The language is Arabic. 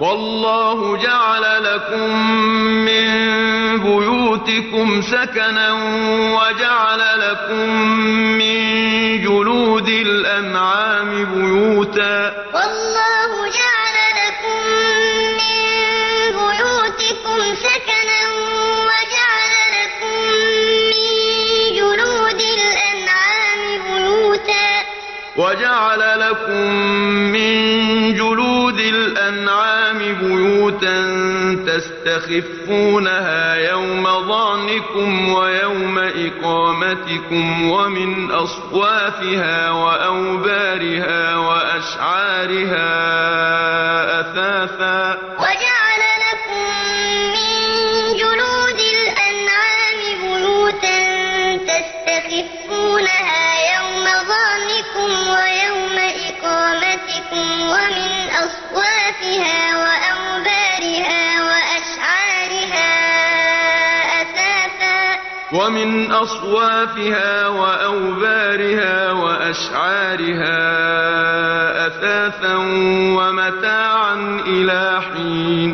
وَاللَّهُ جَعَلَ لَكُم مِّن بُيُوتِكُمْ سَكَنًا وَجَعَلَ لَكُم مِّن جُلُودِ الْأَنْعَامِ بُيُوتًا. تَسْتَخِفُّونَهَا يَوْمَ ظَعْنِكُمْ وَيَوْمَ إِقَامَتِكُمْ ۙ وَمِنْ أَصْوَافِهَا وَأَوْبَارِهَا وَأَشْعَارِهَا أَثَاثًا وَجَعَلَ لَكُم مِّن جُلُودِ الْأَنْعَامِ بُيُوتًا تَسْتَخِفُّونَهَا يَوْمَ ظَعْنِكُمْ وَيَوْمَ إِقَامَتِكُمْ ۙ وَمِنْ أَصْوَافِهَا وَأَوْبَارِهَا وَأَشْعَارِهَا أَثَاثًا وَمَتَاعًا إِلَىٰ حِينٍ.